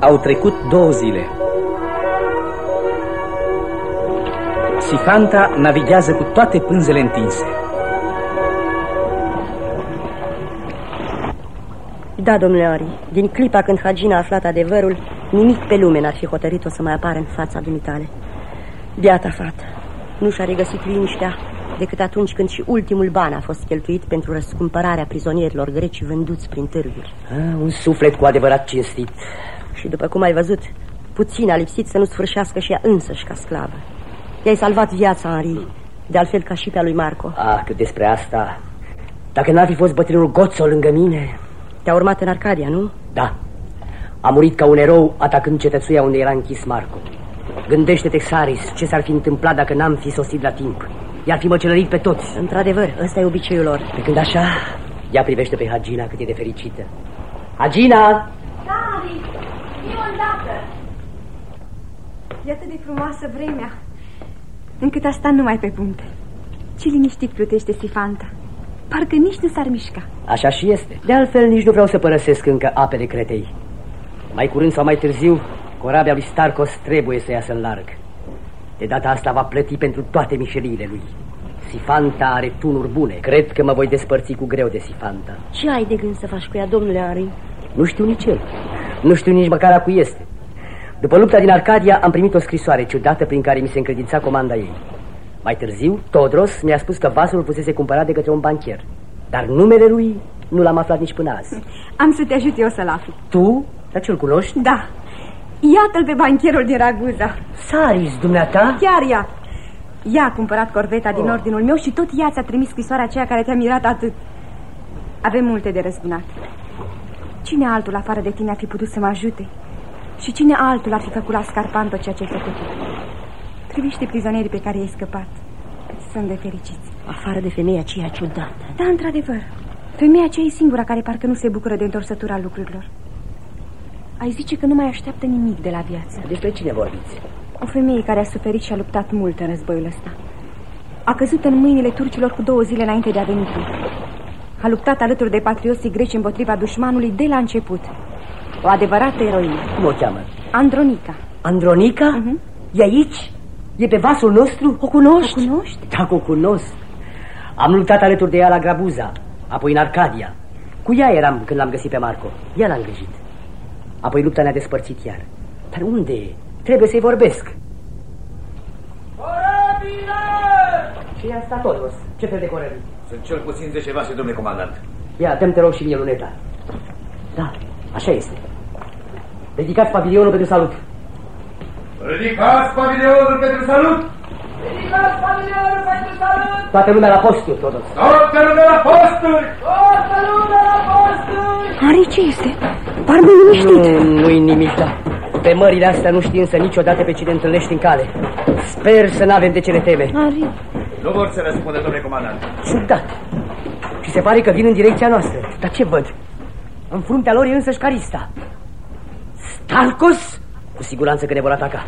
Au trecut două zile. Sifanta navighează cu toate pânzele întinse. Da, domnule Ari, din clipa când Hagina a aflat adevărul, nimic pe lume n-ar fi hotărât-o să mai apară în fața dumitale. Biata fată, nu și-a regăsit liniștea decât atunci când și ultimul ban a fost cheltuit pentru răscumpărarea prizonierilor greci vânduți prin târguri. Ah, un suflet cu adevărat cinstit. Și după cum ai văzut, puțin a lipsit să nu sfârșească și ea însăși ca sclavă. I-ai salvat viața, Henri, de altfel ca și pe a lui Marco. Ah, cât despre asta... Dacă n-ar fi fost bătrânul Goțo lângă mine... Te-a urmat în Arcadia, nu? Da. A murit ca un erou atacând cetățuia unde era închis Marco. Gândește-te, Saris, ce s-ar fi întâmplat dacă n-am fi sosit la timp. I-ar fi măcelărit pe toți. Într-adevăr, ăsta e obiceiul lor. Pe când așa, ea privește pe Hagina cât e de fericită. Hagina! Tari, vino îndată! E atât de frumoasă vremea, încât a stat numai pe punte. Ce liniștit plutește Sifanta. Parcă nici nu s-ar mișca. Așa și este. De altfel, nici nu vreau să părăsesc încă apele Cretei. Mai curând sau mai târziu, corabia lui Starcos trebuie să iasă în larg. De data asta va plăti pentru toate mișeliile lui. Sifanta are tunuri bune. Cred că mă voi despărți cu greu de Sifanta. Ce ai de gând să faci cu ea, domnule Henri? Nu știu nici el. Nu știu nici măcar a cui este. După lupta din Arcadia am primit o scrisoare ciudată prin care mi se încredința comanda ei. Mai târziu, Todros mi-a spus că vasul fusese cumpărat de către un bancher. Dar numele lui nu l-am aflat nici până azi. Am să te ajut eu să-l aflu. Tu? Dar ce-l cunoști? Da. Iată-l pe bancherul din Raguza. Saris, dumneata? Chiar ea. Ea a cumpărat corveta din ordinul meu și tot ea ți-a trimis scrisoarea aceea care te-a mirat atât. Avem multe de răzbunat. Cine altul afară de tine ar fi putut să mă ajute? Și cine altul ar fi făcut la Scarpanto ceea ce ai făcut tu? Privește prizonierii pe care i-ai scăpat. Cât sunt de fericiți. Afară de femeia aceea ciudată. Da, într-adevăr. Femeia aceea e singura care parcă nu se bucură de întorsătura lucrurilor. Ai zice că nu mai așteaptă nimic de la viață. Despre cine vorbiți? O femeie care a suferit și a luptat mult în războiul ăsta. A căzut în mâinile turcilor cu două zile înainte de a veni tu. A luptat alături de patrioții greci împotriva dușmanului de la început. O adevărată eroină. Cum o cheamă? Andronica. Andronica? Uh-huh. E aici? E pe vasul nostru? O cunoști? O cunoști? Da, o cunosc. Am luptat alături de ea la Grabuza, apoi în Arcadia. Cu ea eram când l-am găsit pe Marco. Ea l-a îngrijit. Apoi lupta ne-a despărțit iar. Dar unde e? Trebuie să-i vorbesc. Și i-a stat todos. Ce fel de corăbii? Sunt cel puțin 10 vase, domnule comandant. Ia, dăm te rog și mie luneta. Da, așa este. Ridicați pavilionul pentru salut. Ridicați pavilionul pentru salut! Ridicați pavilionul pentru salut! Toată lumea la posturi, todos. Toată lumea la posturi! Toată lumea la posturi! Ari, ce este? Parcă liniștit. Nu, nu-i nimic, da. Pe mările astea nu știi însă niciodată pe cine întâlnești în cale. Sper să n-avem de ce ne teme. Ari. Nu vor să răspundă, domnule comandant. Ciudat. Și se pare că vin în direcția noastră. Dar ce văd? În fruntea lor e însăși Carista. Starcos? Cu siguranță că ne vor ataca.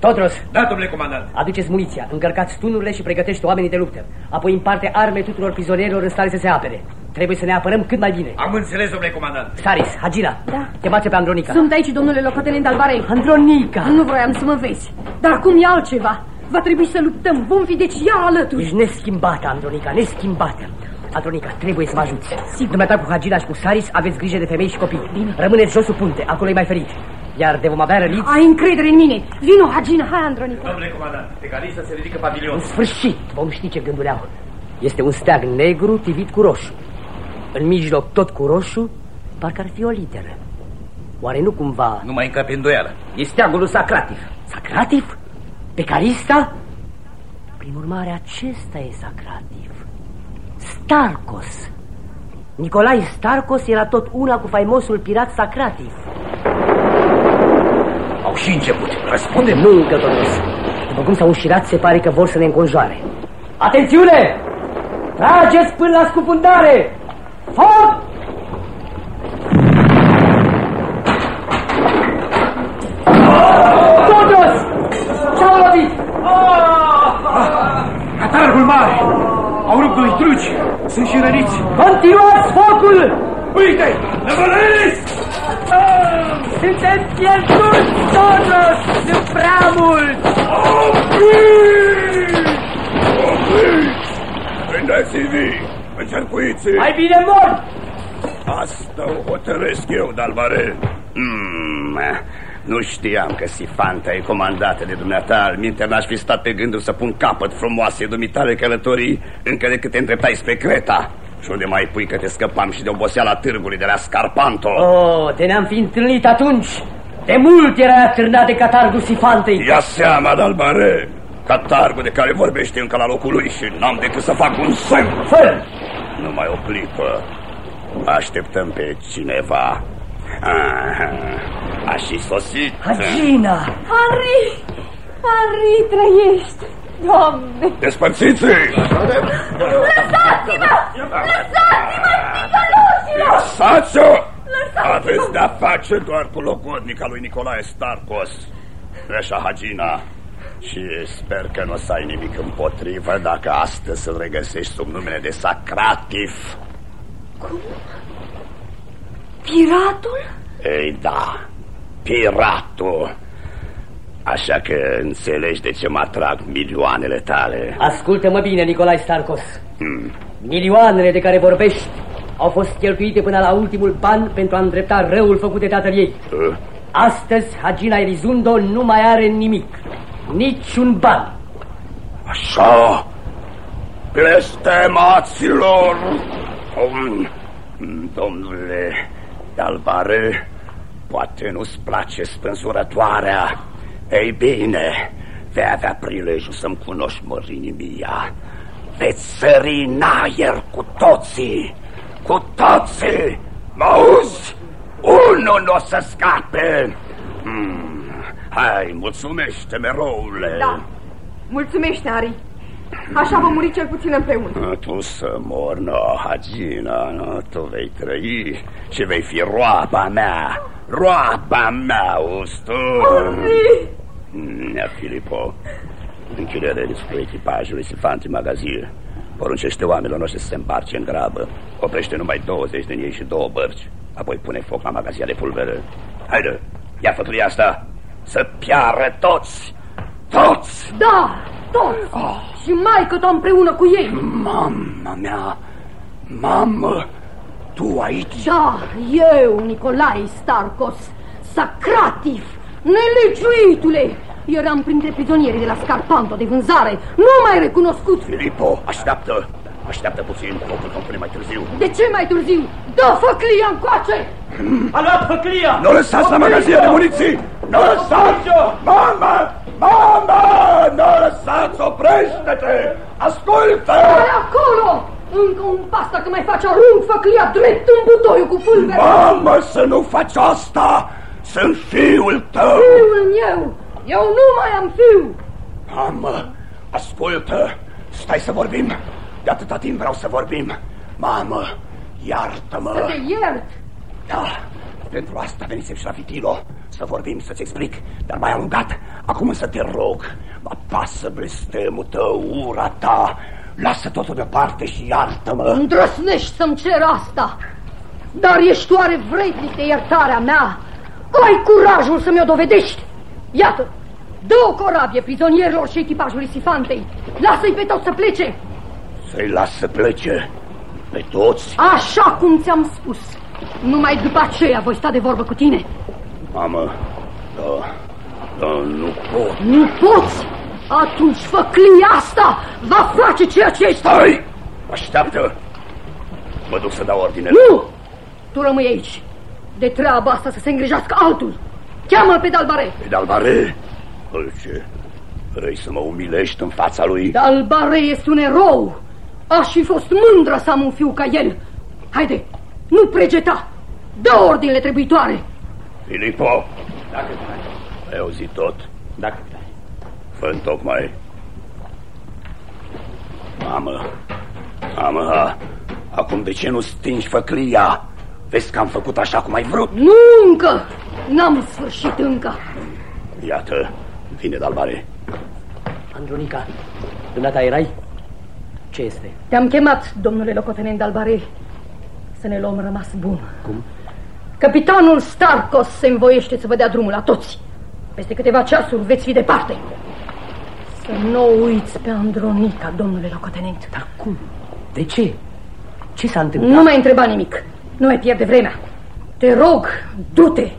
Totros. Da, domnule comandant. Aduceți muniția, încărcați tunurile și pregătește oamenii de luptă. Apoi împarte arme tuturor prizonierilor în stare să se apere. Trebuie să ne apărăm cât mai bine. Am înțeles, domnule comandant. Saris, Hagina. Da. Chemați pe Andronica. Sunt aici, domnule locotenent Alvarei. Andronica! Nu vroiam să mă vezi, dar acum e altceva. Va trebui să luptăm. Vom fi deci iar alături. Ești neschimbată, Andronica, neschimbată. Andronica, trebuie să mă ajuți. Sigur. Dumneata cu Hagina și cu Saris aveți grijă de femei și copii. Bine. Rămâneți jos sub punte, acolo e mai ferit. Iar de vom avea răniți... Ai încredere în mine. Vino, Hagina. Hai, Andronica. Domnule comandant, pe Calista se ridică pavilionul. În sfârșit vom ști ce gânduri au. Este un steag negru tivit cu roșu. În mijloc tot cu roșu, parcă ar fi o literă. Oare nu cumva... Nu mai încape îndoială. E steagul lui Sacrativ. Sacrativ? Pe Carista? Prin urmare, acesta e Sacrativ. Starcos. Nicolae Starcos era tot una cu faimosul pirat Sacrativ. Au și început. Răspunde. Nu încă, totuși. După cum s-au înșirat, se pare că vor să ne înconjoare. Atențiune! Trageți până la scufundare! Foc! Todos! Ce-au lovit? Catargul mare! Au rupt doi truci! Sunt și răniți! Continuați focul! Uite! Lăvălăiți! Suntem pierduți, Todos! Sunt prea mulți! Prindeți-vi! Încercuiți! Mai bine mor! Asta o hotărăsc eu, Dalbare. Mm, nu știam că Sifanta e comandată de dumneata. Al minte n-aș fi stat pe gândul să pun capăt frumoase dumitale călătorii încă de cât te îndreptai spre Creta. Și unde mai pui că te scăpam și de oboseala târgului de la Scarpanto? Oh, de ne-am fi întâlnit atunci. De mult era atârnat de catargul Sifantei. Ia seama, Dalbare! Catargul de care vorbește încă la locul lui și n-am decât să fac un semn. Fă! Numai o clipă. Așteptăm pe cineva. Aha, a și sosit. Hagina! Henri! Henri, trăiești! Doamne! Despărțiți-i! Lăsați-mă! Lăsați-mă, ticăloșilor! Lăsați-o! Aveți de-a face doar cu logodnica lui Nicolae Starcos. Reșa Hagina. Și sper că nu o să ai nimic împotrivă dacă astăzi îl regăsești sub numele de Sacrativ. Cum? Piratul? Ei da, piratul. Așa că înțelegi de ce mă atrag milioanele tale. Ascultă-mă bine, Nicolae Starcos. Hmm. Milioanele de care vorbești au fost cheltuite până la ultimul ban pentru a îndrepta răul făcut de tatăl ei. Uh? Astăzi, Hagina Elizundo nu mai are nimic. Niciun ban. Așa, blestemaților, Dom, domnule Dalbare, poate nu-ți place spânzurătoarea. Ei bine, vei avea prilejul să-mi cunoști mărinimia. Veți sări în aer cu toții, cu toții, mă auzi? Unul nu o să scape. Hmm. Hai, mulțumește, meroule. Da. Mulțumește, Ari. Așa vom muri cel puțin împreună. Tu să mor, no, Hagina, no, tu vei trăi și vei fi roaba mea, roaba mea, auzi tu? Henri! Nea Filipo, închide rediscul echipajului Sifanti Magazie. Poruncește oamenilor noștri să se împarce în grabă. Oprește numai 20 din ei și două bărci. Apoi pune foc la magazia de pulveră. Haide, ia făturia asta, să piară toți, toți! Da, toți! Oh. Și mai că împreună cu ei. Mama mea, mamă, tu aici? Da, eu, Nicolae Starcos, Sacrativ, nelegiuitule, eram printre prizonierii de la Scarpanto de vânzare, nu mai recunoscut. Filipo, așteaptă, așteaptă puțin, focul vom pune mai târziu. De ce mai târziu? Dă făclia încoace! A luat făclia! Nu lăsați la magazia de muniții! Nu lăsați! Mama! Mama! Nu lăsați! Oprește-te! Ascultă! Stai acolo! Încă un pas dacă mai faci arunc făclia drept în butoiul cu pulbere! Mamă, să nu faci asta! Sunt fiul tău! Fiul meu! Eu nu mai am fiu! Mamă, ascultă! Stai să vorbim! De atâta timp vreau să vorbim! Mamă, iartă-mă! Să te iert! Da, pentru asta venisem și la Vitilo Să vorbim, să-ți explic Dar mai am rugat Acum să te rog Mă pasă blestemul tău, ura ta Lasă totul deoparte și iartă-mă Îndrăsnești să-mi cer asta Dar ești oare vrednic de iertarea mea? Ai curajul să mi-o dovedești? Iată, dă o corabie prizonierilor și echipajului Sifantei Lasă-i pe toți să plece Să-i las să plece Pe toți? Așa cum ți-am spus numai după aceea voi sta de vorbă cu tine. Mamă, da, da, nu pot. Nu poți? Atunci făclia asta va face ceea ce este. Stai! Așteaptă! Mă duc să dau ordine. Nu! Tu rămâi aici. De treaba asta să se îngrijească altul. Cheamă pe Dalbare. Pe Dalbare? Ce? Vrei să mă umilești în fața lui? Dalbare este un erou. Aș fi fost mândră să am un fiu ca el. Haide, nu pregeta! Dă ordinele trebuitoare! Filipo! Dacă Ai auzit tot? Dacă fă tocmai. Mamă, Amă, acum de ce nu stingi făclia? Vezi că am făcut așa cum ai vrut? Nu încă! N-am sfârșit încă! Iată, vine Dalbare. Andronica, dumneata erai? Ce este? Te-am chemat, domnule locotenent Dalbare, să ne luăm rămas bun. Cum? Capitanul Starkos se învoiește să vă dea drumul la toți. Peste câteva ceasuri veți fi departe. Să nu uiți pe Andronica, domnule locotenent. Dar cum? De ce? Ce s-a întâmplat? Nu mai întreba nimic. Nu mai pierde vremea. Te rog, du-te.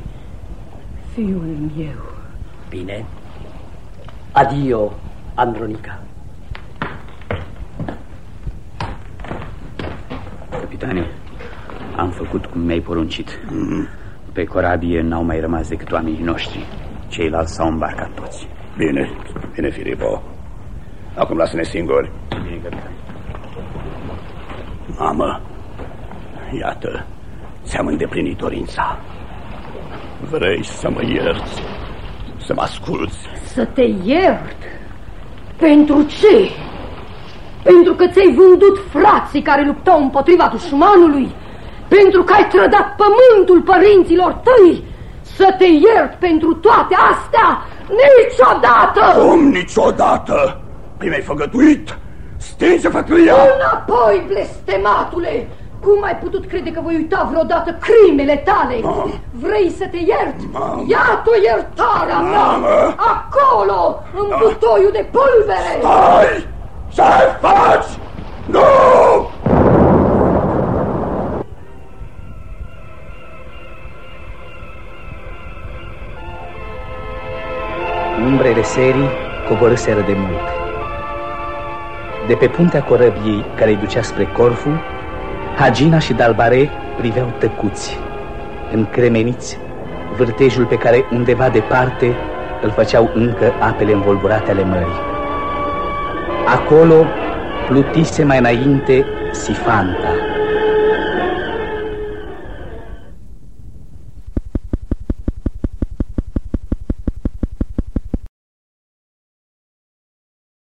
Fiul meu. Bine. Adio, Andronica. Capitane, am făcut cum mi-ai poruncit. Mm. Pe corabie n-au mai rămas decât oamenii noștri. Ceilalți s-au îmbarcat toți. Bine, bine, Filipo. Acum lasă-ne singuri. Bine, capitan. Mamă, iată, ți-am îndeplinit dorința. Vrei să mă ierți, să mă asculți. Să te iert? Pentru ce? Pentru că ți-ai vândut frații care luptau împotriva dușmanului? Pentru că ai trădat pământul părinților tăi? Să te iert pentru toate astea? Niciodată! Cum niciodată? Păi mi-ai făgătuit? Stinge făclia! Înapoi, blestematule! Cum ai putut crede că voi uita vreodată crimele tale? Mamă. Vrei să te iert? Mamă. Iată iertarea mea! Mamă. Acolo, în butoiul de pulbere! Stai! Ce faci? Nu! Serii coborâseră de mult. De pe puntea corăbiei care îi ducea spre Corfu, Hagina și Dalbare priveau tăcuți, încremeniți, vârtejul pe care undeva departe îl făceau încă apele învolburate ale mării. Acolo plutise mai înainte Sifanta,